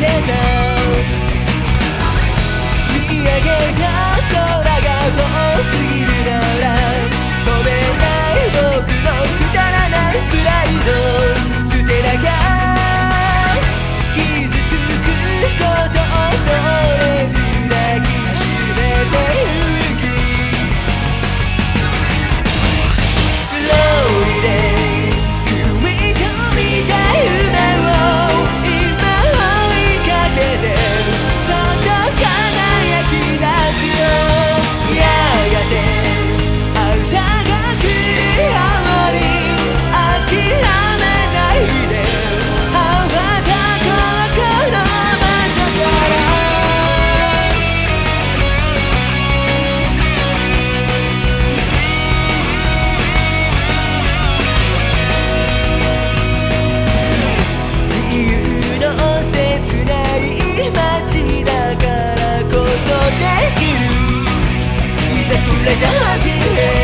てた見上げた人生何其美。